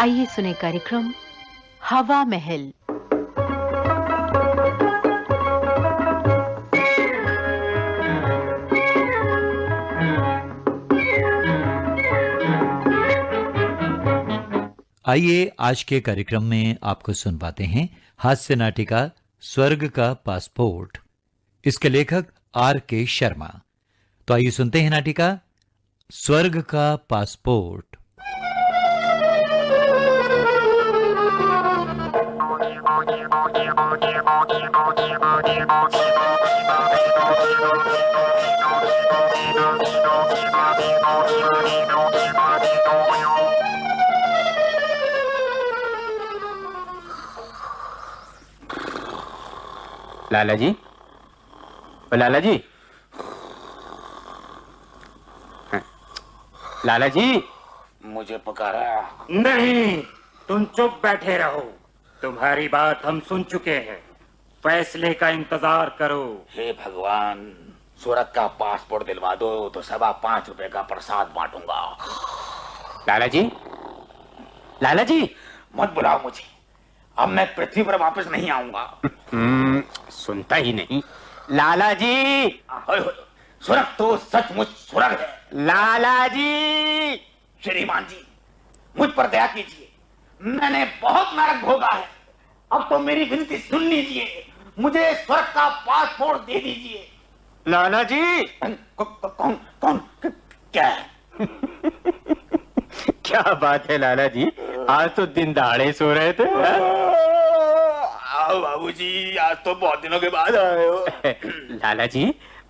आइए सुने कार्यक्रम हवा महल। आइए आज के कार्यक्रम में आपको सुन पाते हैं हास्य नाटिका स्वर्ग का पासपोर्ट। इसके लेखक आर के शर्मा। तो आइए सुनते हैं नाटिका स्वर्ग का पासपोर्ट। लाला जी ओ लाला जी हाँ। लाला जी मुझे पुकारा। नहीं तुम चुप बैठे रहो। तुम्हारी बात हम सुन चुके हैं। फैसले का इंतज़ार करो। हे भगवान सूरत का पासपोर्ट दिलवा दो तो सवा पाँच रुपए का प्रसाद बांटूँगा। लाला जी लाला जी मत बुलाओ मुझे। अब मैं पृथ्वी पर वापस नहीं आऊँगा। हम्म, सुनता ही नहीं। लाला जी होय, होय, सुरग तो सचमुच सुरग है। लाला जी श्रीमान जी मुझ पर दया कीजिए। मैंने बहुत नरक भोगा है। अब तो मेरी विनती सुन लीजिए। मुझे स्वर्ग का पासपोर्ट दे दीजिए। लाला जी। कौन कौन क्या? क्या बात है लाला जी? आज तो दिन दहाड़े सो रहे थे आओ बाबूजी आज तो बहुत दिनों के बाद आए हो। लाला जी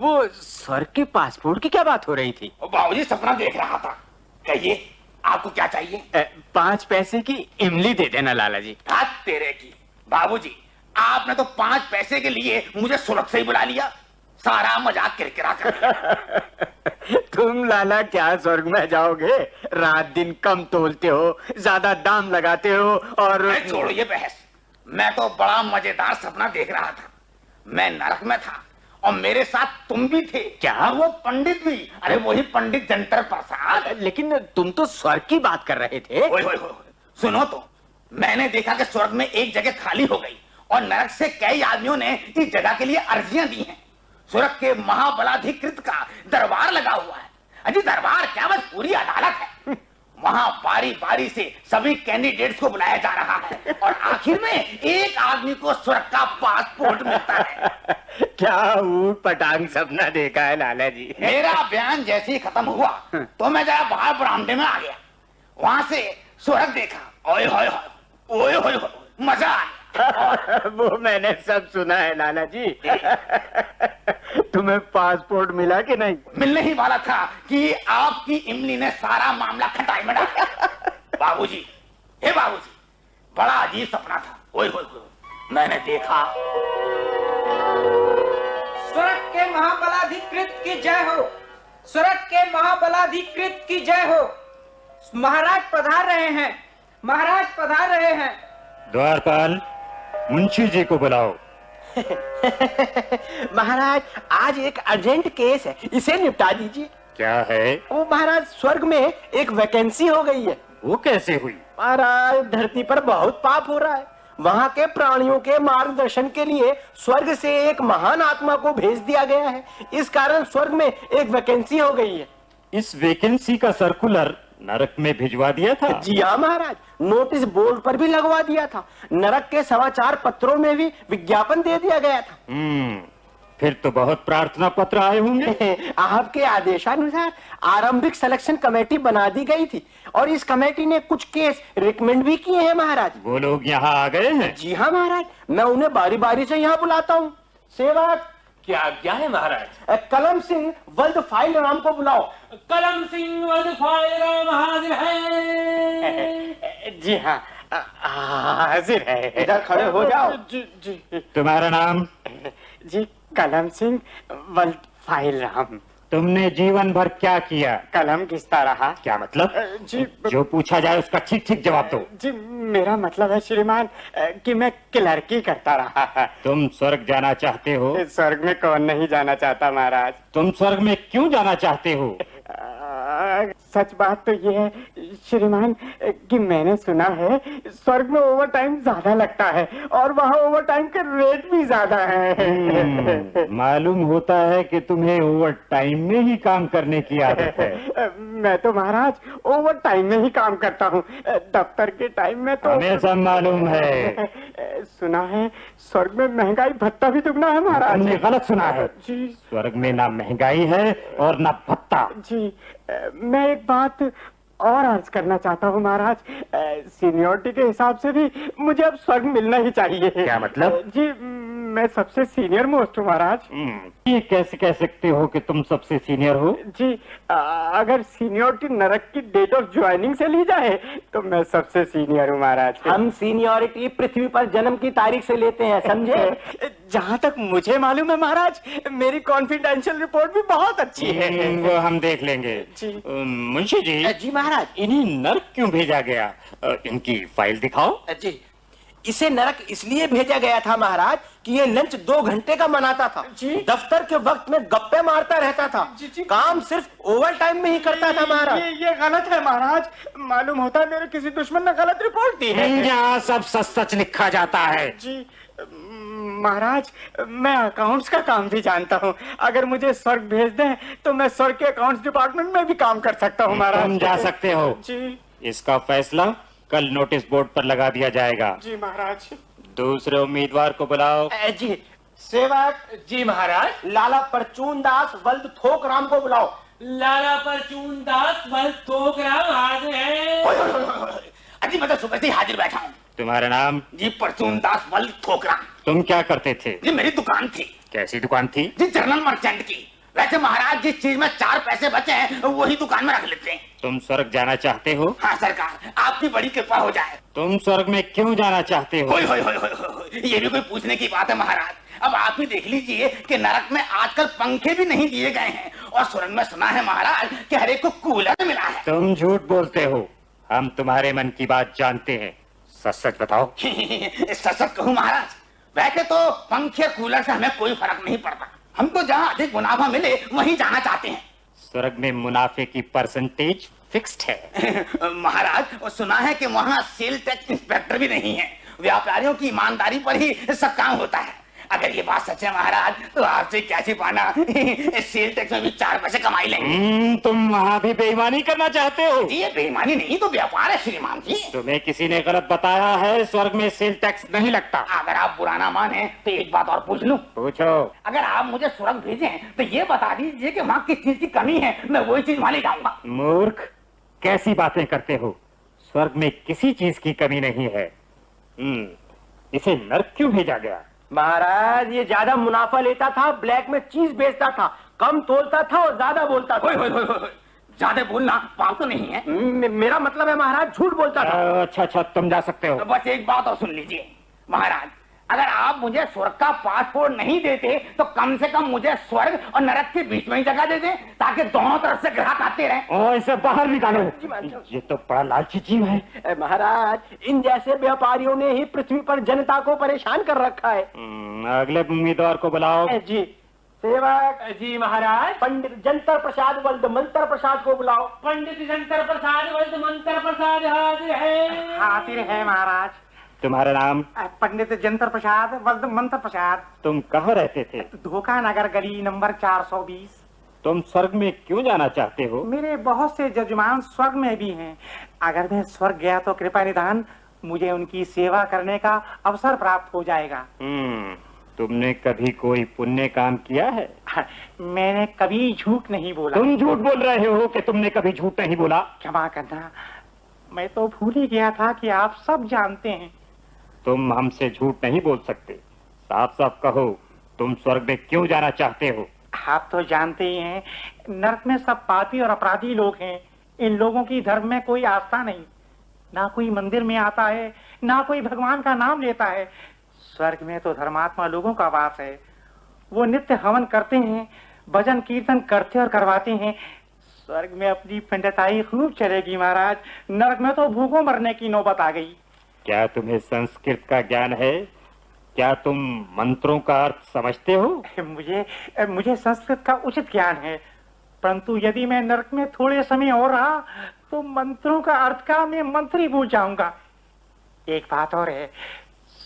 वो स्वर्ग के पासपोर्ट की क्या बात हो रही थी? बाबू जी सपना देख रहा था। कहिए आपको क्या चाहिए? पाँच पैसे की इमली दे देना लाला जी। हाथ तेरे की। बाबूजी आपने तो पाँच पैसे के लिए मुझे सुरख से ही बुला लिया। सारा मज़ाक किरकिरा कर तुम लाला क्या स्वर्ग में जाओगे? रात दिन कम तोलते हो ज़्यादा दाम लगाते हो और छोड़ो ये बहस। मैं तो बड़ा मज़ेदार सपना देख रहा था। मैं नरक में था और मेरे साथ तुम भी थे। क्या? वो पंडित भी। अरे वही पंडित जंतर प्रसाद। लेकिन तुम तो स्वर्ग की बात कर रहे थे। ओए होए होए, सुनो तो मैंने देखा कि स्वर्ग में एक जगह खाली हो गई। और नरक से कई आदमियों ने इस जगह के लिए अर्जियाँ दी हैं। सुरख के महाबलाधिकृत का दरबार लगा हुआ है। अजी दरबार क्या बस पूरी अदालत है? वहाँ बारी बारी से सभी कैंडिडेट्स को बुलाया जा रहा है और आखिर में एक आदमी को स्वर्ग का पासपोर्ट मिलता है। क्या ऊट पटांग सपना देखा है लाला जी मेरा बयान जैसे ही खत्म हुआ तो मैं जरा बाहर बरामदे में आ गया। वहाँ से स्वर्ग देखा ओए होए होए ओए होए होए मज़ा आ गया। वो मैंने सब सुना है लाला जी तुम्हें पासपोर्ट मिला कि नहीं? मिलने ही वाला था कि आपकी इमली ने सारा मामला खटाई में डाल। बाबूजी हे बाबूजी बड़ा अजीब सपना था। ओए होए मैंने देखा। स्वर्ग के महाबलाधिकृत की जय हो। स्वर्ग के महाबलाधिकृत की जय हो। महाराज पधार रहे हैं। महाराज पधार रहे हैं। द्वारपाल मुंशी जी को बुलाओ। महाराज आज एक अर्जेंट केस है। इसे निपटा दीजिए। क्या है? वो महाराज स्वर्ग में एक वैकेंसी हो गई है। वो कैसे हुई? महाराज धरती पर बहुत पाप हो रहा है। वहाँ के प्राणियों के मार्गदर्शन के लिए स्वर्ग से एक महान आत्मा को भेज दिया गया है। इस कारण स्वर्ग में एक वैकेंसी हो गई है। इस वैकेंसी का सर्कुलर नरक में भिजवा दिया था। जी हाँ महाराज। नोटिस बोर्ड पर भी लगवा दिया था। नरक के समाचार पत्रों में भी विज्ञापन दे दिया गया था। हम्म फिर तो बहुत प्रार्थना पत्र आए होंगे। आपके आदेशानुसार आरंभिक सिलेक्शन कमेटी बना दी गई थी और इस कमेटी ने कुछ केस रिकमेंड भी किए हैं महाराज। वो लोग यहाँ आ गए हैं। जी हाँ महाराज। मैं उन्हें बारी बारी से यहाँ बुलाता हूँ। सेवा क्या क्या है महाराज? कलम सिंह वल्द फ़ाइल राम को बुलाओ। कलम सिंह वल्द फ़ाइल राम हाजिर है। जी हाँ हाजिर है। इधर खड़े हो जाओ। जी जी। तुम्हारा नाम? जी कलम सिंह वल्द फ़ाइल राम। तुमने जीवन भर क्या किया? कलम किसता रहा। क्या मतलब? जी जो पूछा जाए उसका ठीक ठीक जवाब दो। जी मेरा मतलब है श्रीमान कि मैं क्लर्की करता रहा। तुम स्वर्ग जाना चाहते हो? स्वर्ग में कौन नहीं जाना चाहता महाराज? तुम स्वर्ग में क्यों जाना चाहते हो? सच बात तो ये है श्रीमान कि मैंने सुना है स्वर्ग में ओवर टाइम ज़्यादा लगता है और वहाँ ओवर टाइम के रेट भी ज़्यादा है। हम्म, मालूम होता है कि तुम्हें ओवर टाइम में ही काम करने की आदत है। मैं तो महाराज ओवर टाइम में ही काम करता हूँ। दफ्तर के टाइम में तो हमें सब मालूम है। सुना है स्वर्ग में महँगाई भत्ता भी दुगना है महाराज। हमने गलत सुना है। जी। स्वर्ग में ना महँगाई है और ना भत्ता। जी मैं एक बात और अर्ज़ करना चाहता हूँ महाराज। सीनियोरिटी के हिसाब से भी मुझे अब स्वर्ग मिलना ही चाहिए। क्या मतलब? जी मैं सबसे सीनियर मोस्ट हूँ महाराज। हम्म, ये कैसे कह सकते हो कि तुम सबसे सीनियर हो? जी अ, अगर सीनियोरिटी नरक की डेट ऑफ़ ज्वाइनिंग से ली जाए तो मैं सबसे सीनियर हूँ महाराज। हम सीनियोरिटी पृथ्वी पर जन्म की तारीख से लेते हैं समझे? जहाँ तक मुझे मालूम है महाराज मेरी कॉन्फिडेंशियल रिपोर्ट भी बहुत अच्छी है। हम्म, वो हम देख लेंगे। जी। मुंशी जी। जी महाराज इन्हें नर्क क्यों भेजा गया? अ, इनकी फ़ाइल दिखाओ। जी इसे नरक इसलिए भेजा गया था महाराज कि ये लंच दो घंटे का मनाता था। जी। दफ्तर के वक्त में गप्पे मारता रहता था। जी, जी। काम सिर्फ़ ओवर टाइम में ही करता था महाराज। ये ये गलत है महाराज। मालूम होता है मेरे किसी दुश्मन ने गलत रिपोर्ट दी है। यहाँ सब सच सच लिखा जाता है। जी। महाराज मैं अकाउंट्स का काम भी जानता हूँ। अगर मुझे स्वर्ग भेज दें तो मैं स्वर्ग के अकाउंट्स डिपार्टमेंट में भी काम कर सकता हूँ महाराज। तुम जा सकते हो। जी। इसका फैसला कल नोटिस बोर्ड पर लगा दिया जाएगा। जी महाराज। दूसरे उम्मीदवार को बुलाओ। जी। सेवक जी महाराज। लाला परचून दास वल्द थोक राम को बुलाओ। लाला परचून दास बल थोक राम हाजिर है। अजी मैं तो सुबह से हाजिर बैठा हूँ। तुम्हारा नाम? जी परचून दास बल ठोकरा। तुम क्या करते थे? जी मेरी दुकान थी। कैसी दुकान थी? जी जनरल मर्चेंट की। वैसे महाराज जिस चीज़ में चार पैसे बचे हैं वही दुकान में रख लेते हैं। तुम स्वर्ग जाना चाहते हो? हाँ सरकार आपकी बड़ी कृपा हो जाए। तुम स्वर्ग में क्यों जाना चाहते हो? होय होय होय होय होय ये भी कोई पूछने की बात है महाराज। अब आप ही देख लीजिए कि नरक में आजकल पंखे भी नहीं दिए गए हैं। और स्वर्ग में सुना है महाराज कि हरेक को कूलर मिला है। तुम झूठ बोलते हो। हम तुम्हारे मन की बात जानते हैं। सच सच बताओ। सच सच कहूँ महाराज वैसे तो पंखे कूलर से हमें कोई फ़र्क नहीं पड़ता। हम तो जहाँ अधिक मुनाफा मिले वहीं जाना चाहते हैं। स्वर्ग में मुनाफे की परसेंटेज फिक्स्ड है। महाराज सुना है कि वहाँ सेल टैक्स इंस्पेक्टर भी नहीं है। व्यापारियों की ईमानदारी पर ही सब काम होता है। अगर ये बात सच है महाराज तो आपसे क्या छिपाना सेल टैक्स में भी चार पैसे कमाई लेंगे। हम्म, तुम वहाँ भी बेईमानी करना चाहते हो? ये बेईमानी नहीं तो व्यापार है श्रीमान जी। तुम्हें किसी ने गलत बताया है स्वर्ग में सेल टैक्स नहीं लगता। अगर आप बुरा ना माने तो एक बात और पूछ लूँ। पूछो। अगर आप मुझे स्वर्ग भेजे तो ये बता दीजिए की वहाँ किस चीज़ की कमी है मैं वही चीज़ वहाँ ले जाऊँगा। मूर्ख कैसी बातें करते हो? स्वर्ग में किसी चीज़ की कमी नहीं है। हम्म, इसे नर्क क्यों भेजा गया? महाराज ये ज़्यादा मुनाफा लेता था ब्लैक में चीज़ बेचता था कम तोलता था और ज़्यादा बोलता था। ज़्यादा बोलना पाप तो नहीं है। मे- मेरा मतलब है महाराज झूठ बोलता था। अच्छा अच्छा तुम जा सकते हो। तो बस एक बात और सुन लीजिए महाराज अगर आप मुझे स्वर्ग का पासपोर्ट नहीं देते तो कम से कम मुझे स्वर्ग और नरक के बीच में ही जगह दे दें ताकि दोनों तरफ़ से ग्राहक आते रहे। और इसे बाहर निकालो। महाराज। ये तो बड़ा लालची जीव है। महाराज इन जैसे व्यापारियों ने ही पृथ्वी पर जनता को परेशान कर रखा है। हम्म, अगले उम्मीदवार को बुलाओ। जी। सेवक जी महाराज। पंडित जंतर प्रसाद वल्द मंत्र प्रसाद को बुलाओ। पंडित जंतर प्रसाद वैद्य मंत्र प्रसाद हाजिर है। हाजिर है महाराज। तुम्हारा नाम? पंडित जंतर प्रसाद वल्द मंत्र प्रसाद। तुम कहाँ रहते थे? धोखा नगर गली नंबर 420 तुम स्वर्ग में क्यों जाना चाहते हो? मेरे बहुत से जजमान स्वर्ग में भी हैं। अगर मैं स्वर्ग गया तो कृपा निधान मुझे उनकी सेवा करने का अवसर प्राप्त हो जाएगा। हम्म, तुमने कभी कोई पुण्य काम किया है मैंने कभी झूठ नहीं बोला। तुम झूठ बोल रहे हो कि तुमने कभी झूठ नहीं बोला? क्षमा करना मैं तो भूल ही गया था कि आप सब जानते हैं। तुम हमसे झूठ नहीं बोल सकते। साफ़ साफ़ कहो, तुम स्वर्ग में क्यों जाना चाहते हो? आप तो जानते ही हैं, नर्क में सब पापी और अपराधी लोग हैं। इन लोगों की धर्म में कोई आस्था नहीं। ना कोई मंदिर में आता है, ना कोई भगवान का नाम लेता है। स्वर्ग में तो धर्मात्मा लोगों का वास है। वो नित्य हवन करते हैं, भजन कीर्तन करते और करवाते हैं। स्वर्ग में अपनी पिंडताई खूब चलेगी महाराज। नरक में तो भूखों मरने की नौबत आ गई। क्या तुम्हें संस्कृत का ज्ञान है? क्या तुम मंत्रों का अर्थ समझते हो? मुझे मुझे संस्कृत का उचित ज्ञान है। परंतु यदि मैं नरक में थोड़े समय और रहा तो मंत्रों का अर्थ का मैं मंत्री भूल जाऊँगा। एक बात और है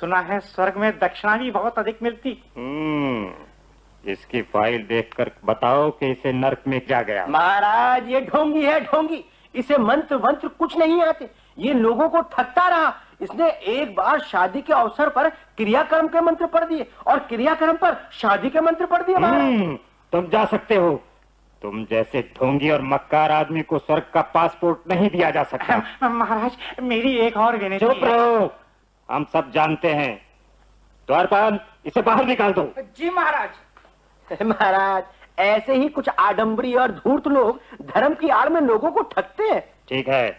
सुना है स्वर्ग में दक्षिणा भी बहुत अधिक मिलती। हम्म इसकी फ़ाइल देखकर बताओ कि इसे नरक में क्या गया। महाराज ये ढोंगी है ढोंगी। इसे मंत्र मंत्र कुछ नहीं आते। ये लोगों को ठगता रहा। इसने एक बार शादी के अवसर पर क्रियाक्रम के मंत्र पढ़ दिए और क्रियाक्रम पर शादी के मंत्र पढ़ दिए हम्म, तुम जा सकते हो। तुम जैसे ढोंगी और मक्कार आदमी को स्वर्ग का पासपोर्ट नहीं दिया जा सकता। महाराज मेरी एक और विनती चुप रहो। हम सब जानते हैं। द्वारपाल इसे बाहर निकाल दो। जी महाराज। महाराज ऐसे ही कुछ आडंबरी और धूर्त लोग धर्म की आड़ में लोगों को ठगते हैं। ठीक है।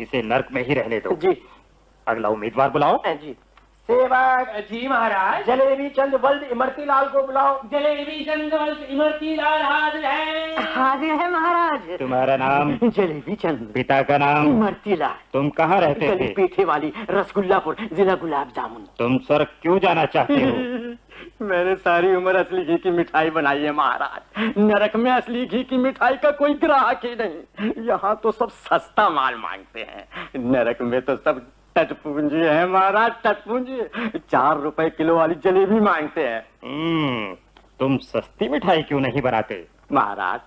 इसे नरक में ही रहने दो। जी। अगला उम्मीदवार बुलाओ। जी। सेवक जी महाराज। जलेबी चंद बल्द इमरती लाल को बुलाओ। जलेबी चंद्र इमरती लाल हाजिर है। हाजिर है महाराज। तुम्हारा नाम? जलेबी चंद। पिता का नाम? इमरती लाल। तुम कहाँ रहते थे? पीठे वाली रसगुल्लापुर जिला गुलाब जामुन। तुम स्वर्ग क्यों जाना चाहते हो? मैंने सारी उम्र असली घी की मिठाई बनाई है महाराज। नरक में असली घी की मिठाई का कोई ग्राहक ही नहीं। यहाँ तो सब सस्ता माल मांगते हैं। नरक में तो सब टटपूंजी है महाराज टटपूंजी चार रुपए किलो वाली जलेबी मांगते हैं। हम्म, तुम सस्ती मिठाई क्यों नहीं बनाते? महाराज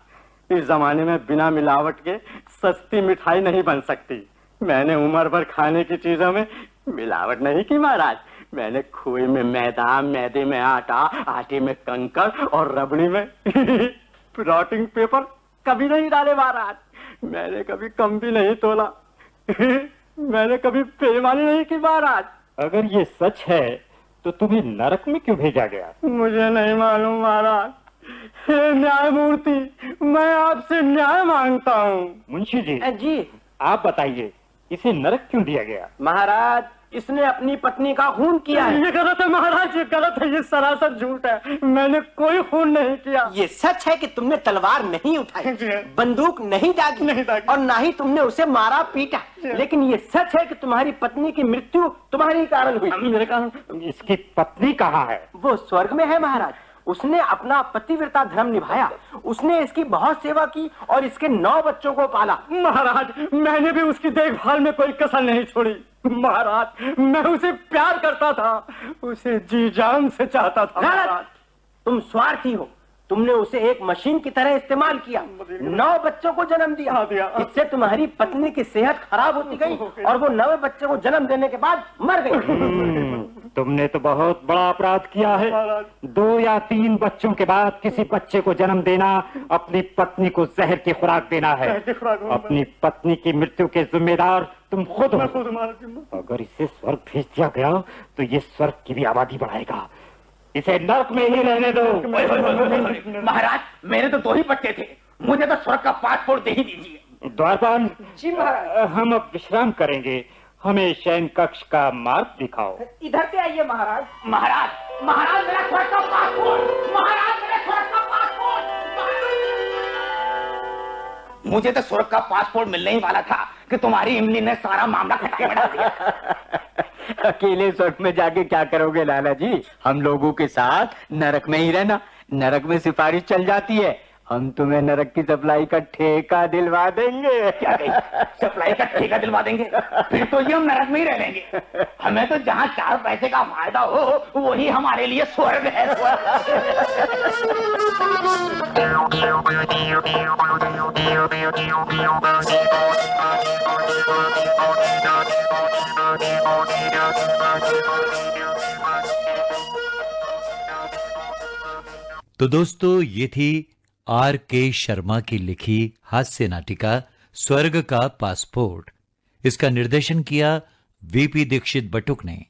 इस जमाने में बिना मिलावट के सस्ती मिठाई नहीं बन सकती। मैंने उम्र भर खाने की चीज़ों में मिलावट नहीं की महाराज। मैंने खोए में मैदा मैदे में आटा आटे में कंकड़ और रबड़ी में प्लॉटिंग पेपर कभी नहीं डाले महाराज। मैंने कभी कम भी नहीं तोला। मैंने कभी बेईमानी नहीं की महाराज। अगर ये सच है तो तुम्हें नरक में क्यों भेजा गया? मुझे नहीं मालूम महाराज। न्याय मूर्ति मैं आपसे न्याय माँगता हूँ। मुंशी जी जी। आप बताइए इसे नरक क्यों दिया गया? महाराज इसने अपनी पत्नी का खून किया है। ये गलत है महाराज ये गलत है ये सरासर झूठ है। मैंने कोई खून नहीं किया। ये सच है कि तुमने तलवार नहीं उठाई बंदूक नहीं दागी नहीं दागी। और ना ही तुमने उसे मारा पीटा। लेकिन ये सच है कि तुम्हारी पत्नी की मृत्यु तुम्हारी कारण हुई। मेरे कारण इसकी पत्नी कहाँ है? वो स्वर्ग में है महाराज। उसने अपना पतिव्रता धर्म निभाया। उसने इसकी बहुत सेवा की और इसके नौ बच्चों को पाला। महाराज मैंने भी उसकी देखभाल में कोई कसर नहीं छोड़ी। महाराज मैं उसे प्यार करता था उसे जी जान से चाहता था महाराज। तुम स्वार्थी हो। तुमने उसे एक मशीन की तरह इस्तेमाल किया। नौ बच्चों को जन्म दिया। इससे तुम्हारी पत्नी की सेहत खराब होती गई और वो नवे बच्चे को जन्म देने के बाद मर गई। हम्म, तुमने तो बहुत बड़ा अपराध किया है। दो या तीन बच्चों के बाद किसी बच्चे को जन्म देना अपनी पत्नी को जहर की खुराक देना है। अपनी पत्नी की मृत्यु के जिम्मेदार तुम खुद हो। अगर इसे स्वर्ग भेज दिया गया तो ये स्वर्ग की भी आबादी बढ़ाएगा। इसे नर्क में ही रहने दो। महाराज मेरे तो दो ही बच्चे थे। मुझे तो स्वर्ग का पासपोर्ट दे ही दीजिए। द्वारपाल जी महाराज। हम अब विश्राम करेंगे। हमें शयन कक्ष का मार्ग दिखाओ। इधर से आइए महाराज। महाराज महाराज मेरा स्वर्ग का पासपोर्ट महाराज मेरे स्वर्ग का पासपोर्ट! मुझे तो स्वर्ग का पासपोर्ट मिलने ही वाला था। कि तुम्हारी इमली ने सारा मामला खटाई बना दिया। अकेले स्वर्ग में जाके क्या करोगे, लाला जी? हम लोगों के साथ नरक में ही रहना, नरक में सिफारिश चल जाती है। हम तुम्हें नरक की सप्लाई का ठेका दिलवा देंगे। क्या कही? सप्लाई का ठेका दिलवा देंगे? फिर तो ये हम नरक में ही रह लेंगे। हमें तो जहाँ चार पैसे का फ़ायदा हो वही हमारे लिए स्वर्ग है। तो दोस्तों ये थी आर के शर्मा की लिखी हास्य नाटिका स्वर्ग का पासपोर्ट। इसका निर्देशन किया वीपी दीक्षित बटुक ने।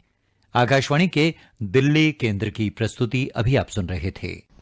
आकाशवाणी के दिल्ली केंद्र की प्रस्तुति अभी आप सुन रहे थे।